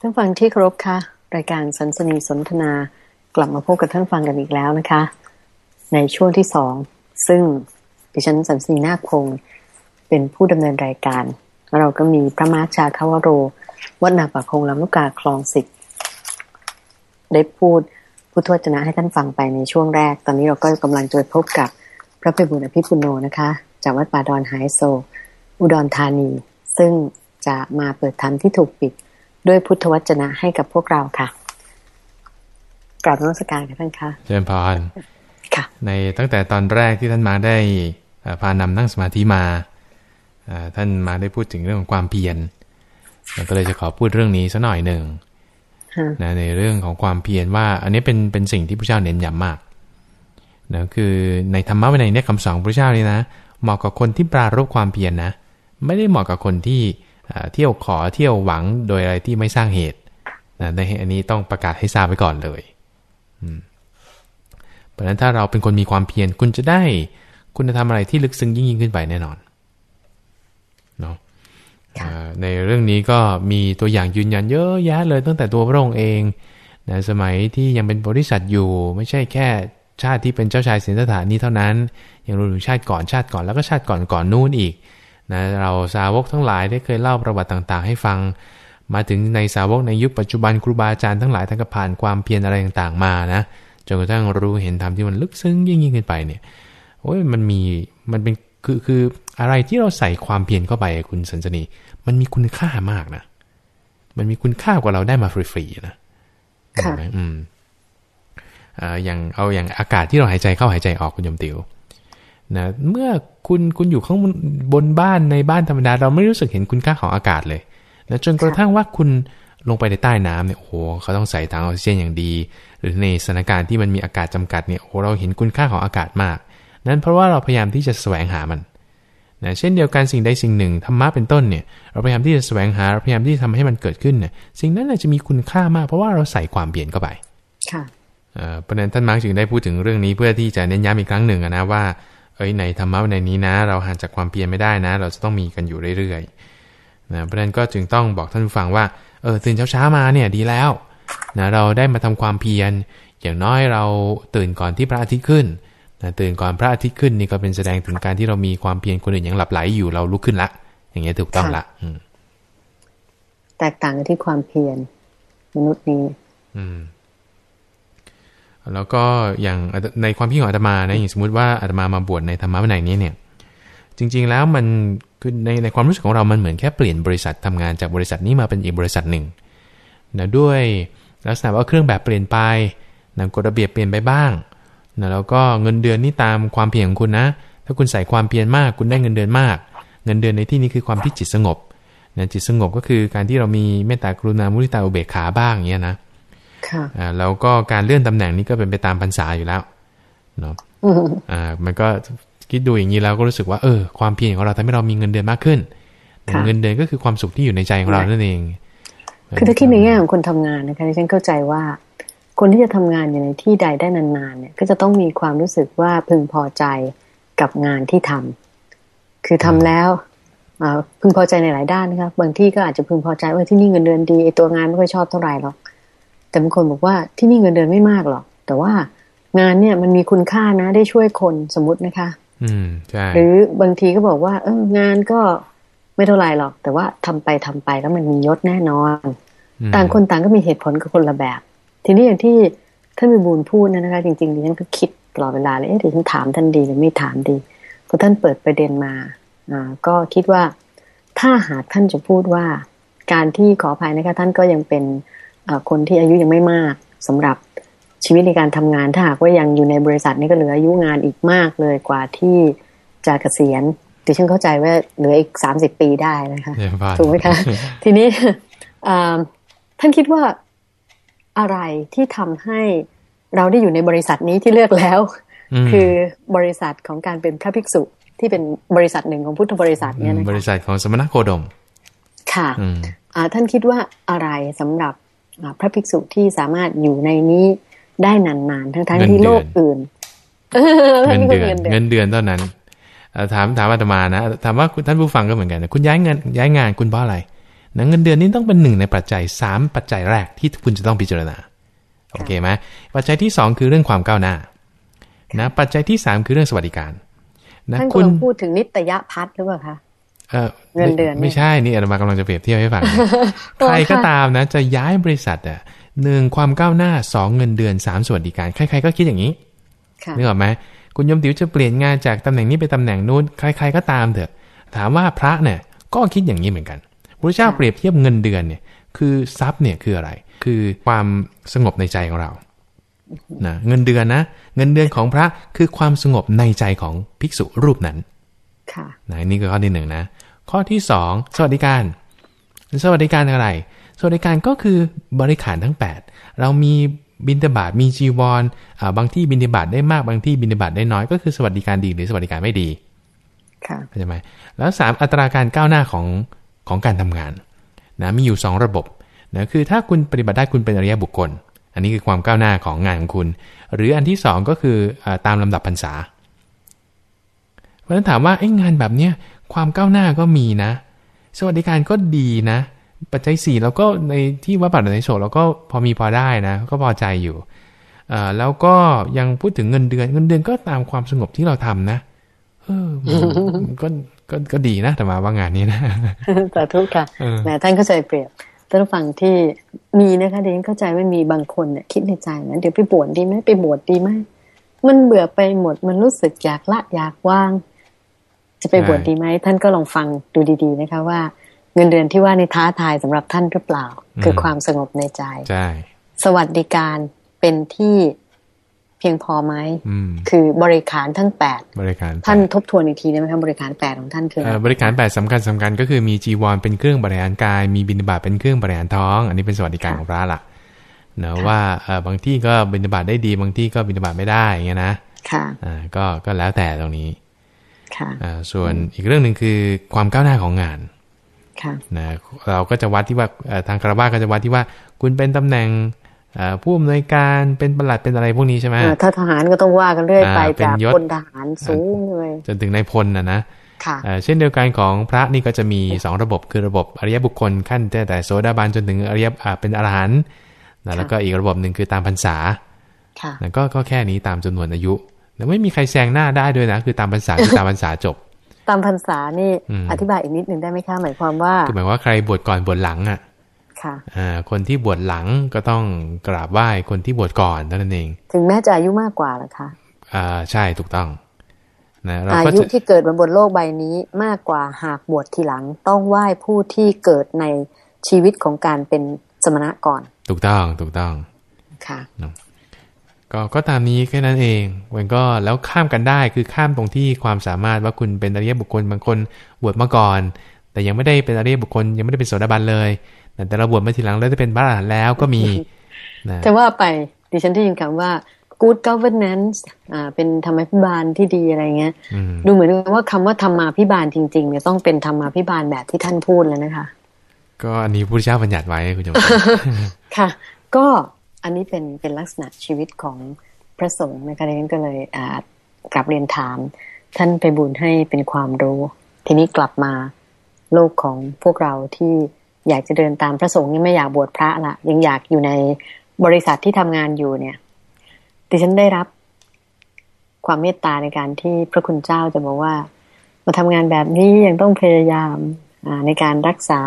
ท่านฟังที่เคารพค่ะ รายการสันสนีสนทนากลับมาพบกับท่านฟังกันอีกแล้วนะคะ ในช่วงที่สองซึ่งดิฉันสันสนีนาคพงศ์เป็นผู้ดำเนินรายการ เราก็มีพระมาชาคาวโร วัดนาปะคงลำลูกกาคลองสิบได้พูดพุทธวจนะให้ท่านฟังไปในช่วงแรก ตอนนี้เราก็กำลังจะพบกับพระเพบุญอภิปุโนนะคะ จากวัดป่าดอนไฮโซอุดรธานี ซึ่งจะมาเปิดธรรมที่ถูกปิด ด้วยพุทธวจนะให้กับพวกเราค่ะกราบนมัสการค่ะท่านคะเจริญพรค่ะ ในตั้งแต่ตอนแรกที่ท่านมาได้พานำนั่งสมาธิมาท่านมาได้พูดถึงเรื่องของความเพียรก็เลยจะขอพูดเรื่องนี้สักหน่อยหนึ่งนะในเรื่องของความเพียรว่า อันนี้เป็นเป็นสิ่งที่พระเจ้าเน้นย้ำมากนะคือในธรรมะวินัยเนี่ยคำสอนพระเจ้านี่นะเหมาะกับคนที่ปรารบความเพียรนนะไม่ได้เหมาะกับคนที่ เที่ยวขอเที่ยวหวังโดยอะไรที่ไม่สร้างเหตุนะในอันนี้ต้องประกาศให้ทราบไว้ก่อนเลยเพราะฉะนั้นถ้าเราเป็นคนมีความเพียรคุณจะได้ คุณจะทำอะไรที่ลึกซึ้งยิ่งยิ่งขึ้นไปแน่นอนเนาะในเรื่องนี้ก็มีตัวอย่างยืนยันเยอะแยะเลยตั้งแต่ตัวพระองค์เองนะสมัยที่ยังเป็นบริษัทอยู่ ไม่ใช่แค่ชาติที่เป็นเจ้าชายสินสถานนี้เท่านั้น ยังรวมถึงชาติก่อนชาติก่อนแล้วก็ชาติก่อนก่อนนู้นอีก นะเราสาวกทั้งหลายได้เคยเล่าประวัติต่างๆ ให้ฟัง มาถึงในสาวกในยุคปัจจุบันครูบาอาจารย์ทั้งหลายท่านก็ผ่านความเพียรอะไรต่างๆมานะจนกระทั่งรู้เห็นธรรมที่มันลึกซึ้งยิ่งยิ่งขึ้นไปเนี่ยโอ้ยมันมีมันเป็นคือคืออะไรที่เราใส่ความเพียรเข้าไปคุณสันสนีมันมีคุณค่ามากนะมันมีคุณค่ากว่าเราได้มาฟรีๆนะค่ะอืมอ่าอย่างเอาอย่างอากาศที่เราหายใจเข้าหายใจออกคุณยมติว นะเมื่อคุณคุณอยู่ข้างบนบ้านในบ้านธรรมดา เราไม่รู้สึกเห็นคุณค่าของอากาศเลยนะจนกระทั่งว่าคุณลงไปในใต้น้ำเนี่ยโอ้โหเขาต้องใส่ถังออกซิเจนอย่างดี หรือในสถานการณ์ที่มันมีอากาศจำกัดเนี่ยโอ้เราเห็นคุณค่าของอากาศมาก นั้นเพราะว่าเราพยายามที่จะแสวงหามันนะเช่นเดียวกันสิ่งใดสิ่งหนึ่งธรรมะเป็นต้นเนี่ยเราพยายามที่จะแสวงหาเราพยายามที่จะทำให้มันเกิดขึ้นเนี่ยสิ่งนั้นจะมีคุณค่ามาก เพราะว่าเราใส่ความเปลี่ยนเข้าไปค่ะเพราะนั้นท่านมาร์กจึงได้พูดถึงเรื่องนี้เพื่อที่จะเน้นย้ำอีกครั้งหนึ่งนะว่า เอ้ยในธรรมะในนี้นะ เราห่างจากความเพียรไม่ได้นะ เราจะต้องมีกันอยู่เรื่อยๆนะเพราะนั้นก็จึงต้องบอกท่านผู้ฟังว่าเออตื่นเช้าๆมาเนี่ยดีแล้วนะเราได้มาทำความเพียร อย่างน้อยเราตื่นก่อนที่พระอาทิตย์ขึ้นนะตื่นก่อนพระอาทิตย์ขึ้นนี่ก็เป็นแสดงถึงการที่เรามีความเพียรคนอื่นยังหลับไหลอยู่เราลุกขึ้นละ อย่างเงี้ยถูกต้องละแตกต่างกันที่ความเพียรมนุษย์นี้ อืม แล้วก็อย่างในความคิดของอาตมานะอย่างสมมติว่าอาตมามาบวชในธรรมะวินัยนี้เนี่ย จริง ๆแล้วมันคือในในความรู้สึกของเรามันเหมือนแค่เปลี่ยนบริษัททำงานจากบริษัทนี้มาเป็นอีกบริษัทหนึ่งนะด้วยลักษณะว่าเครื่องแบบเปลี่ยนไปนะกฎระเบียบเปลี่ยนไปบ้างนะแล้วก็เงินเดือนนี่ตามความเพียรของคุณนะ ถ้าคุณใส่ความเพียรมาก คุณได้เงินเดือนมาก เงินเดือนในที่นี้คือความที่จิตสงบนะจิตสงบก็คือการที่เรามีเมตตากรุณามุทิตาอุเบกขาบ้างอย่างเงี้ยนะ ค่ะแล้วก็การเลื่อนตำแหน่งนี้ก็เป็นไปตามพรรษาอยู่แล้วเนาะอ่า มันก็คิดดูอย่างนี้แล้วก็รู้สึกว่า เออ ความเพียรของเราทำให้เรามีเงินเดือนมากขึ้น เงินเดือนก็คือความสุขที่อยู่ในใจของเรานั่นเอง คือถ้าคิดในแง่ของคนทำงานนะคะที่ฉันเข้าใจว่า คนที่จะทำงานอยู่ในที่ใดได้นานๆเนี่ย ก็จะต้องมีความรู้สึกว่าพึงพอใจกับงานที่ทำคือทำแล้วพึงพอใจในหลายด้านนะคะบางที่ก็อาจจะพึงพอใจว่าที่นี่เงินเดือนดีไอตัวงานไม่ค่อยชอบเท่าไหร่หรอก แต่บางคนบอกว่าที่นี่เงินเดือนไม่มากหรอก แต่ว่างานเนี่ยมันมีคุณค่านะได้ช่วยคนสมมตินะคะ อืมใช่หรือบางทีก็บอกว่า เอองานก็ไม่เท่าไรหรอก แต่ว่าทำไปทำไปแล้วมันมียศแน่นอน ต่างคนต่างก็มีเหตุผลกับคนละแบบ ทีนี้อย่างที่ท่านมีบูลพูดนะคะ จริงๆดิฉันก็คิดตลอดเวลาเลยเอ๊ะดิฉันถามท่านดีหรือไม่ถามดีพอท่านเปิดประเด็นมาอ่าก็คิดว่าถ้าหากท่านจะพูดว่า การที่ขออภัยนะคะท่านก็ยังเป็น คนที่อายุยังไม่มากสำหรับชีวิตในการทำงานถ้าหากว่ายังอยู่ในบริษัทนี้ก็เหลืออายุงานอีกมากเลยกว่าที่จะเกษียณดิฉันเข้าใจว่าเหลืออีกสามสิบปีได้นะคะถูกไหมคะ ทีนี้ท่านคิดว่าอะไรที่ทำให้เราได้อยู่ในบริษัทนี้ที่เลือกแล้ว คือบริษัทของการเป็นพระภิกษุที่เป็นบริษัทหนึ่งของพุทธบริษัทเนี่ยนะบริษัทของสมณโคดม ค่ะท่านคิดว่าอะไรสำหรับ พระภิกษุที่สามารถอยู่ในนี้ได้นานๆ ทั้งทั้งที่โลกอื่นเงินเดือนเงินเดือนเท่านั้นถามถามอาตมานะถามว่าท่านผู้ฟังก็เหมือนกัน คุณย้ายเงินย้ายงานคุณเพราะอะไรนะเงินเดือนนี้ต้องเป็นหนึ่งในปัจจัยสามปัจจัยแรกที่คุณจะต้องพิจารณาโอเคไหมปัจจัยที่สองคือเรื่องความก้าวหน้านะปัจจัยที่สามคือเรื่องสวัสดิการนะท่านกำลังพูดถึงนิตยพัฒน์หรือเปล่าคะ เงินเดือนไม่ใช่นี่อาตมากำลังจะเปรียบเทียบให้ฟังใครก็ตามนะ จะย้ายบริษัทอะหนึ่งความก้าวหน้าสองเงินเดือนสามสวัสดิการใครๆก็คิดอย่างนี้นึกออกไหมคุณยมติ๋วจะเปลี่ยนงานจากตำแหน่งนี้ไปตำแหน่งนู้นใคร ๆก็ตามเถอะ ถามว่าพระเนี่ยก็คิดอย่างนี้เหมือนกันพระเจ้าเปรียบเทียบเงินเดือนเนี่ย คือทรัพย์เนี่ยคืออะไร คือความสงบในใจของเรานะเงินเดือนนะ เงินเดือนของพระคือความสงบในใจของภิกษุรูปนั้น ค่ะนะนี่คือข้อที่หนึ่งนะ ข้อที่สองสวัสดิการ สวัสดิการอะไร สวัสดิการก็คือบริขารทั้ง 8 เรามีบินตบาทมีจีวรอ่าบางที่บินตบาทได้มากบางที่บินตบาทได้น้อยก็คือสวัสดิการดีหรือสวัสดิการไม่ดีค่ะเข้าใจไหมแล้วสามอัตราการก้าวหน้าของของการทำงานนะมีอยู่ 2 ระบบนะคือถ้าคุณปฏิบัติได้คุณเป็นอริยบุคคล อันนี้คือความก้าวหน้าของงานของคุณ หรืออันที่ 2 ก็คืออตามลำดับพรรษา เพราะฉะนั้นถามว่าไอ้งานแบบเนี้ยความก้าวหน้าก็มีนะ สวัสดิการก็ดีนะ ปัจจัยสี่เราก็ในที่วัดป่าในโศกเราก็พอมีพอได้นะ ก็พอใจอยู่แล้วก็ยังพูดถึงเงินเดือนเงินเดือนก็ตามความสงบที่เราทำนะเออก็ก็ก็ดีนะแต่มาว่างานนี้นะสาธุค่ะแหมท่านเข้าใจเปรียบท่านฟังที่มีนะคะเดี๋ยวเข้าใจว่ามีบางคนเนี่ยคิดในใจนะเดี๋ยวไปบวชดีไหมไปบวชดีไหมมันเบื่อไปหมดมันรู้สึกอยากละอยากว่าง จะไปบวชดีไหมท่านก็ลองฟังดูดีๆนะคะว่าเงินเดือนที่ว่าในท้าทายสำหรับท่านหรือเปล่า คือความสงบในใจใช่สวัสดิการเป็นที่เพียงพอไหมคือบริการทั้งแปดบริการท่านทบทวนอีกทีได้ไหมครับบริการแปดของท่านคือบริการแปดสำคัญสำคัญก็คือมีจีวรเป็นเครื่องบริหารกาย มีบิณฑบาตเป็นเครื่องบริหารท้อง อันนี้เป็นสวัสดิการของพระละนะว่าบางที่ก็บิณฑบาตได้ดี บางที่ก็บิณฑบาตไม่ได้อย่างเงี้ยนะค่ะอ่าก็ก็แล้วแต่ตรงนี้ค่ะอ่า ส่วนอีกเรื่องหนึ่งคือความก้าวหน้าของงานนะเราก็จะวัดที่ว่าทางคารวะก็จะวัดที่ว่า คุณเป็นตำแหน่งผู้อำนวยการเป็นประหลัดเป็นอะไรพวกนี้ใช่ไหมถ้าทหารก็ต้องว่ากันเรื่อยไปจากพลทหารสูงเลยจนถึงนายพลนะนะค่ะเช่นเดียวกันของพระนี่ก็จะมีสองระบบคือระบบอริยบุคคลขั้นแต่แต่โซดาบันจนถึงอริยเป็นอรหันต์แล้วก็อีกระบบหนึ่งคือตามพรรษาค่ะก็ก็แค่นี้ตามจำนวนอายุ แล้วไม่มีใครแซงหน้าได้ด้วยนะ คือตามพรรษาคือตามพรรษาจบ ตามพรรษานี่อธิบายอีกนิดหนึ่งได้ไหมคะหมายความว่าคือหมายว่าใครบวชก่อนบวชหลังอะค่ะอ่าคนที่บวชหลังก็ต้องกราบไหว้คนที่บวชก่อนเท่านั้นเอง ถึงแม้จะอายุมากกว่าหรอคะอ่าใช่ถูกต้องนะอายุที่เกิดบนโลกใบนี้มากกว่าหากบวชทีหลัง ต้องไหว้ผู้ที่เกิดในชีวิตของการเป็นสมณะก่อน ถูกต้องถูกต้องค่ะ ก็ก็ตามนี้แค่นั้นเองมันก็แล้วข้ามกันได้คือข้ามตรงที่ความสามารถว่าคุณเป็นอริยบุคคลบางคนบวชมาก่อน แต่ยังไม่ได้เป็นอริยบุคคลยังไม่ได้เป็นโสดาบันเลยแต่เราบวชมาทีหลังแล้วจะเป็นพระอรหันต์แล้วก็มีนะแต่ว่าไปดิฉันได้ยินคำว่า good governance อ่าเป็นธรรมาภิบาลที่ดีอะไรเงี้ย ดูเหมือนว่าคำว่าธรรมาภิบาลจริงๆเนี่ยต้องเป็นธรรมาภิบาลแบบที่ท่านพูดแล้วนะคะ ก็อันนี้พระเจ้าบัญญัติไว้คุณโยมค่ะ ก็ อันนี้เป็นเป็นลักษณะชีวิตของพระสงฆ์นะคะดังนั้นก็เลยกลับเรียนถาม ท่านไปบุญให้เป็นความรู้ ทีนี้กลับมาโลกของพวกเราที่อยากจะเดินตามพระสงฆ์ยังไม่อยากบวชพระละยังอยากอยู่ในบริษัทที่ทำงานอยู่เนี่ยดิฉันได้รับความเมตตาในการที่พระคุณเจ้าจะบอกว่า มาทำงานแบบนี้ยังต้องพยายามในการรักษา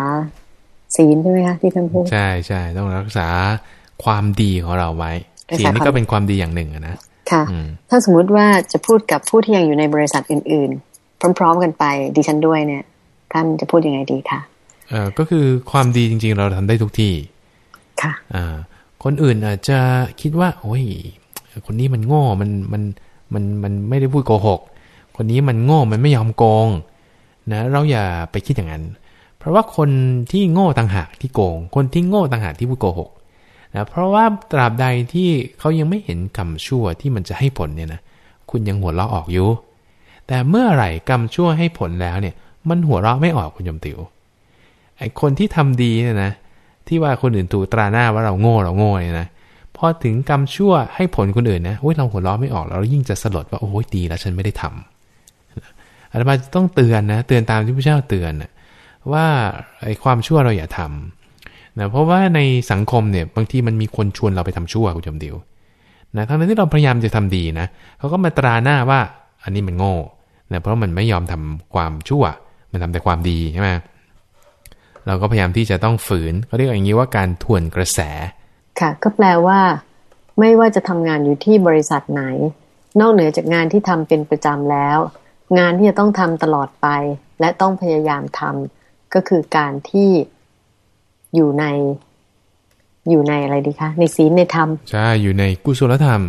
ศีลใช่ไหมคะที่ท่านพูดใช่ใช่ต้องรักษา ความดีของเราไว้ศีลนี่ก็เป็นความดีอย่างหนึ่งนะค่ะ ถ้าสมมุติว่าจะพูดกับผู้ที่ยังอยู่ในบริษัทอื่น ๆ พร้อม ๆ กันไปดิฉันด้วยเนี่ย ท่านจะพูดยังไงดีคะเออก็คือความดีจริง ๆ เราทำได้ทุกที่ ค่ะอ่าคนอื่นอาจจะคิดว่า โอ้ย คนนี้มันโง่มันมันมันมันไม่ได้พูดโกหก คนนี้มันโง่มันไม่ยอมโกง นะ เราอย่าไปคิดอย่างนั้น เพราะว่าคนที่โง่ต่างหากที่โกง คนที่โง่ต่างหากที่พูดโกหก นะเพราะว่าตราบใดที่เขายังไม่เห็นกรรมชั่วที่มันจะให้ผลเนี่ยนะคุณยังหัวเราะออกอยู่ แต่เมื่อไหร่กรรมชั่วให้ผลแล้วเนี่ย มันหัวเราะไม่ออกคุณยมติว๋วไอคนที่ทำดีเนี่ยนะ ที่ว่าคนอื่นถูตราหน้าว่าเราโง่เราโง่เนี่ยนะพอถึงกรรมชั่วให้ผลคนอื่นนะโอ้ยเราหัวเราะไม่ออกเรายิ่งจะสลดว่าโอ้ยดีแล้วฉันไม่ได้ทำอาตมาต้องเตือนนะเตือนตามที่พระเจ้าเตือนนะว่าไอ้ความชั่วเราอย่าทำ นะเพราะว่าในสังคมเนี่ยบางทีมันมีคนชวนเราไปทำชั่วคุณจำเดียวนะทั้งนั้นที่เราพยายามจะทำดีนะเขาก็มาตราหน้าว่าอันนี้มันโง่นะเพราะมันไม่ยอมทำความชั่ว มันทำแต่ความดีใช่ไหมเราก็พยายามที่จะต้องฝืนเขาเรียกอย่างนี้ว่าการทวนกระแส ค่ะ ก็แปลว่า ไม่ว่าจะทำงานอยู่ที่บริษัทไหน นอกเหนือจากงานที่ทำเป็นประจำแล้ว งานที่จะต้องทำตลอดไป และต้องพยายามทำก็คือการที่ อยู่ในอยู่ในอะไรดีคะในศีลในธรรมใช่อยู่ในกุศลธรรม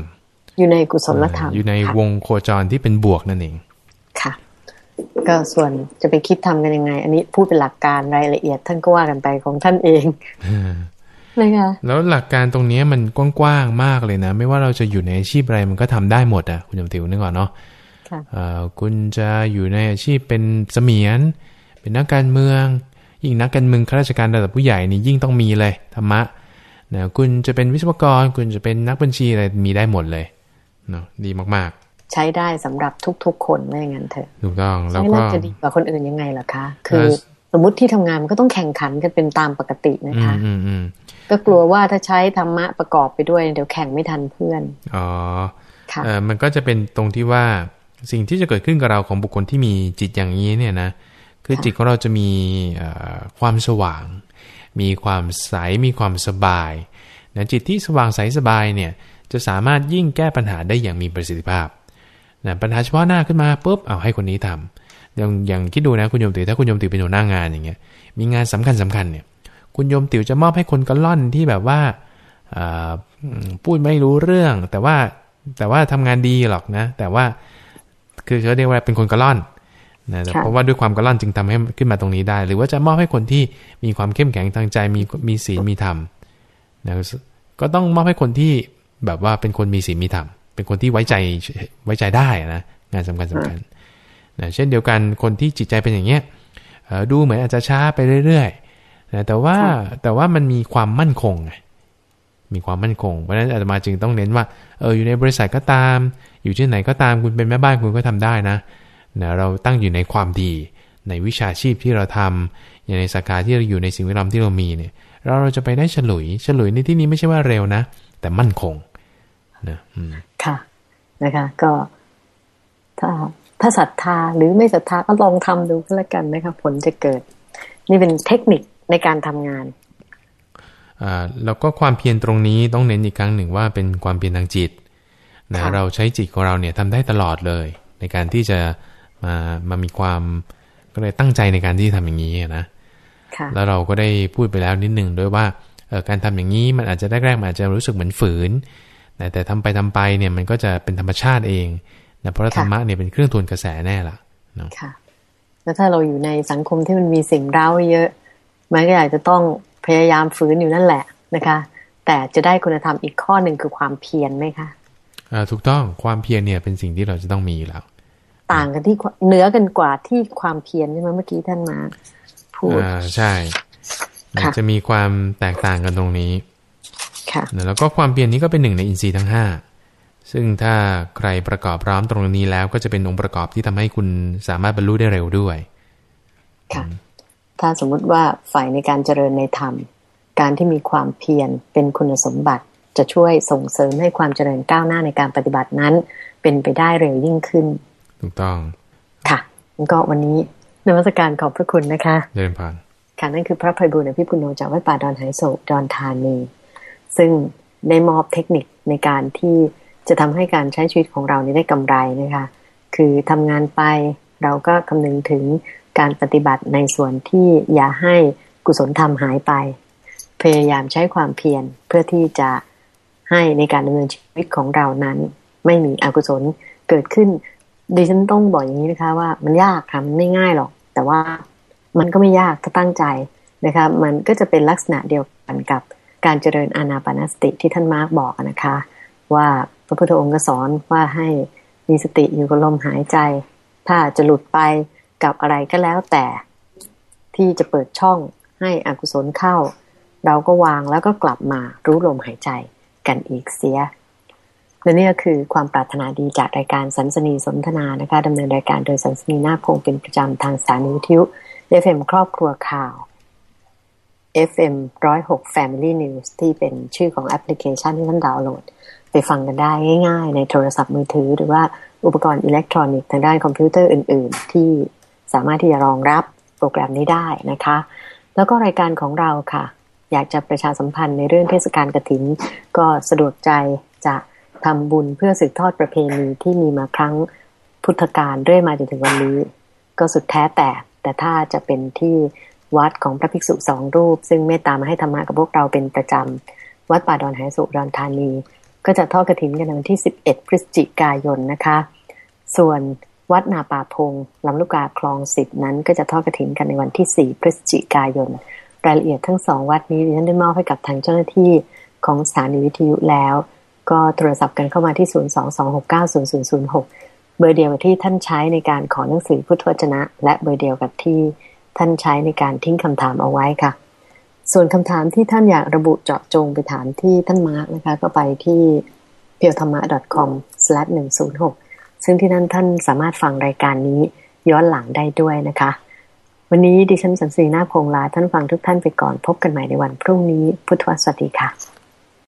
อยู่ในกุศลธรรม อยู่ในค่ะวงโคจรที่เป็นบวกนั่นเองค่ะ ก็ส่วนจะไปคิดทำกันยังไง อันนี้พูดเป็นหลักการรายละเอียด ท่านก็ว่ากันไปของท่านเองนะคะแล้วหลักการตรงนี้มันกว้างๆมากเลยนะ ไม่ว่าเราจะอยู่ในอาชีพอะไรมันก็ทำได้หมดอะคุณจำติวนึกก่อนเนาะค่ะเอ่อคุณจะอยู่ในอาชีพเป็นเสมียน เป็นนักการเมือง ยิ่งนักการเมืองข้าราชการระดับผู้ใหญ่นี่ยิ่งต้องมีเลยธรรมะนะคุณจะเป็นวิศวกร คุณจะเป็นนักบัญชีอะไรมีได้หมดเลยเนาะดีมากใช้ได้สำหรับทุกๆ คนไม่อย่างนั้นเถอะๆถูกต้องแล้ใช้วก็แล้วจะดีกว่าคนอื่นยังไงล่ะคะ คือเอ่อสมมุติที่ทำงานมันก็ต้องแข่งขันกันเป็นตามปกตินะอืคะมอืมอืมก็กลัวว่าถ้าใช้ธรรมะประกอบไปด้วยเดี๋ยวแข่งไม่ทันเพื่อนอ๋อค่ะเออมันก็จะเป็นตรงที่ว่าสิ่งที่จะเกิดขึ้นกับเราของบุคคลที่มีจิตอย่างนี้เนี่ยนะ คือจิตของเราจะมีความสว่าง มีความใส มีความสบายนะจิตที่สว่างใสสบายเนี่ยจะสามารถยิ่งแก้ปัญหาได้อย่างมีประสิทธิภาพนะปัญหาเฉพาะหน้าขึ้นมาปุ๊บเอาให้คนนี้ทำอย่างอย่างคิดดูนะคุณโยมติวถ้าคุณโยมติวเป็นหัวหน้างานอย่างเงี้ย มีงานสำคัญสำคัญเนี่ย คุณโยมติวจะมอบให้คนกระล่อนที่แบบว่าพูดไม่รู้เรื่อง แต่ว่าแต่ว่าทำงานดีหรอกนะ แต่ว่าคือเขาเรียกว่าเป็นคนกระล่อน นะแต่ค่ะเพราะว่าด้วยความกระล่อนจึงทำให้ขึ้นมาตรงนี้ได้ หรือว่าจะมอบให้คนที่มีความเข้มแข็งทางใจมีมีศีลมีธรรมนะก็ต้องมอบให้คนที่แบบว่าเป็นคนมีศีลมีธรรมเป็นคนที่ไว้ใจไว้ใจได้นะงานสำคัญสำคัญนะเช่นเดียวกันคนที่จิตใจเป็นอย่างเงี้ยเอ่อดูเหมือนอาจจะช้าไปเรื่อยๆนะแต่ว่าแต่ว่ามันมีความมั่นคงไงมีความมั่นคงเพราะฉะนั้นอาตมาจึงต้องเน้นว่าเอออยู่ในบริษัทก็ตาม อยู่ที่ไหนก็ตามคุณเป็นแม่บ้านคุณก็ทำได้นะ นะเราตั้งอยู่ในความดีในวิชาชีพที่เราทำอย่างในสาขาที่เราอยู่ในสิ่งแวดล้อมที่เรามีเนี่ยเราเราจะไปได้ฉลุยฉลุยในที่นี้ไม่ใช่ว่าเร็วนะ แต่มั่นคงนะอืมค่ะนะคะ ก็ ถ้าถ้าศรัทธาหรือไม่ศรัทธาก็ลองทำดูก็แล้วกันนะคะผลจะเกิด นี่เป็นเทคนิคในการทำงานอ่าแล้วก็ความเพียรตรงนี้ต้องเน้นอีกครั้งหนึ่งว่าเป็นความเพียรทางจิตนะค่ะเราใช้จิตของเราเนี่ยทำได้ตลอดเลย ในการที่จะ มามามีความก็เลยตั้งใจในการที่ทำอย่างนี้นะค่ะแล้วเราก็ได้พูดไปแล้วนิดหนึ่งด้วยว่าเอ่อการทำอย่างนี้มันอาจจะแรกๆมันอาจจะรู้สึกเหมือนฝืนนะแต่ทำไปทำไปเนี่ยมันก็จะเป็นธรรมชาติเองนะเพราะว่าค่ะธรรมะเนี่ยเป็นเครื่องทวนกระแสแน่ละเนาะค่ะ แล้วถ้าเราอยู่ในสังคมที่มันมีสิ่งเร้าเยอะ มันก็อาจจะต้องพยายามฝืนอยู่นั่นแหละนะคะ แต่จะได้คุณธรรมอีกข้อหนึ่งคือความเพียรไหมคะอ่าถูกต้องความเพียรเนี่ยเป็นสิ่งที่เราจะต้องมีอยู่แล้ว ต่างกันที่ความเหนือกันกว่าที่ความเพียรใช่ไหมเมื่อกี้ท่านมาพูดอ่าใช่นะค่ะจะมีความแตกต่างกันตรงนี้ค่ะนะแล้วก็ความเพียรนี้ก็เป็นหนึ่งในอินทรีย์ทั้งห้าซึ่งถ้าใครประกอบพร้อมตรงนี้แล้วก็จะเป็นองค์ประกอบที่ทำให้คุณสามารถบรรลุได้เร็วด้วย ค่ะ ถ้าสมมุติว่าฝ่ายในการเจริญในธรรม การที่มีความเพียรเป็นคุณสมบัติจะช่วยส่งเสริมให้ความเจริญก้าวหน้าในการปฏิบัตินั้น เป็นไปได้เร็วยิ่งขึ้น ถูกต้อง ค่ะงั้นก็วันนี้นมัสการขอบพระคุณนะคะเดินผ่านค่ะนั่นคือพระภัยบุญอภิปุโนจากวัดป่าดอนหายโศกดอนธานี ซึ่งได้มอบเทคนิคในการที่จะทำให้การใช้ชีวิตของเรานี้ได้กำไรนะคะ คือทำงานไปเราก็คำนึงถึงการปฏิบัติในส่วนที่อย่าให้กุศลธรรมหายไป พยายามใช้ความเพียรเพื่อที่จะให้ในการดำเนินชีวิตของเรานั้น ไม่มีอกุศลเกิดขึ้น ดิฉันต้องบอกอย่างนี้นะคะ ว่ามันยากค่ะมันไม่ง่ายหรอก แต่ว่ามันก็ไม่ยากถ้าตั้งใจนะคะมันก็จะเป็นลักษณะเดียวกันกับการเจริญอานาปานสติที่ท่านมาร์กบอกนะคะ ว่าพระพุทธองค์ก็สอนว่าให้มีสติอยู่กับลมหายใจ ถ้าจะหลุดไปกับอะไรก็แล้วแต่ที่จะเปิดช่องให้อกุศลเข้า เราก็วางแล้วก็กลับมารู้ลมหายใจกันอีกเสีย และนี่ก็คือความปรารถนาดีจากรายการสันสนีสนทนานะคะดำเนินรายการโดยสันสนีนาคพงเป็นประจำทางสถานีวิทยุ FM ครอบครัวข่าว FM 106 Family News ที่เป็นชื่อของแอปพลิเคชันที่ท่านดาวน์โหลด ไปฟังกันได้ง่าย ๆ ในโทรศัพท์มือถือ หรือว่าอุปกรณ์อิเล็กทรอนิกส์ทางด้านคอมพิวเตอร์อื่น ๆ ที่สามารถที่จะรองรับโปรแกรมนี้ได้นะคะ แล้วก็รายการของเราค่ะ อยากจะประชาสัมพันธ์ในเรื่องเทศกาลกระถิน ก็สะดวกใจจะ ทำบุญเพื่อสืบทอดประเพณีที่มีมาครั้งพุทธกาลเรื่อยมาจนถึงวันนี้ ก็สุดแท้แต่ แต่ถ้าจะเป็นที่วัดของพระภิกษุสองรูป ซึ่งเมตตามาให้ธรรมะกับพวกเราเป็นประจำ วัดป่าดอนหายสุดอนธานี ก็จะทอดกระถินกันในวันที่ 11 พฤศจิกายนนะคะ ส่วนวัดนาป่าพงลำลูกกาคลองสิบนั้น ก็จะทอดกระถินกันในวันที่ 4 พฤศจิกายน รายละเอียดทั้งสองวัดนี้ดิฉันได้มอบให้กับทางเจ้าหน้าที่ของสถานีวิทยุแล้ว ก็โทรศัพท์กันเข้ามาที่ 022690006 เบอร์เดียวกับที่ท่านใช้ในการขอหนังสือพุทธวจนะ และเบอร์เดียวกับที่ท่านใช้ในการทิ้งคำถามเอาไว้ค่ะ ส่วนคำถามที่ท่านอยากระบุเจาะจงไปถามที่ท่านมาร์กนะคะ ก็ไปที่ p e o t h a m a c o m 106 ซึ่งที่นั่นท่านสามารถฟังรายการนี้ย้อนหลังได้ด้วยนะคะ วันนี้ดิฉันสันสีนาพงลาท่านฟังทุกท่านไปก่อนพบกันใหม่ในวันพรุ่งนี้ พุทธวสวัสดีค่ะ